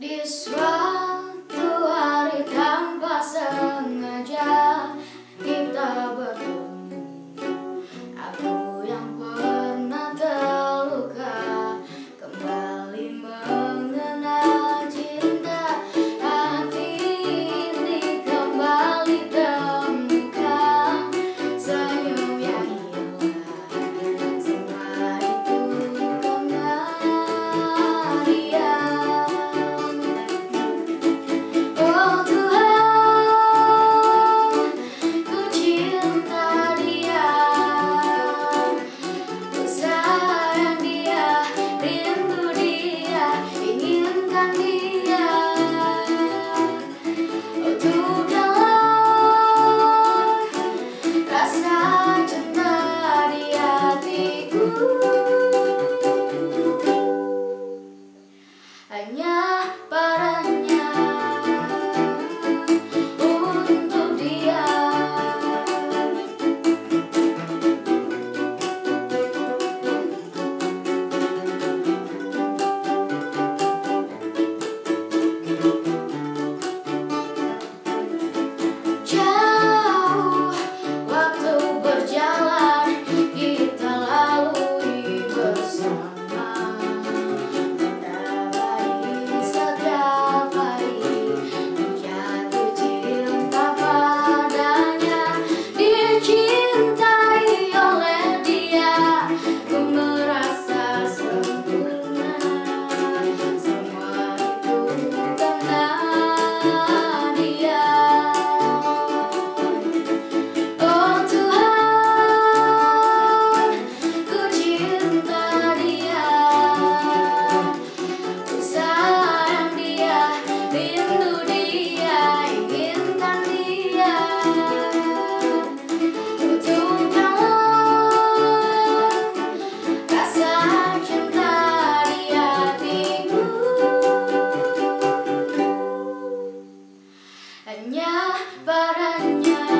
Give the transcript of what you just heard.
Disrupt. Kiranya para perannya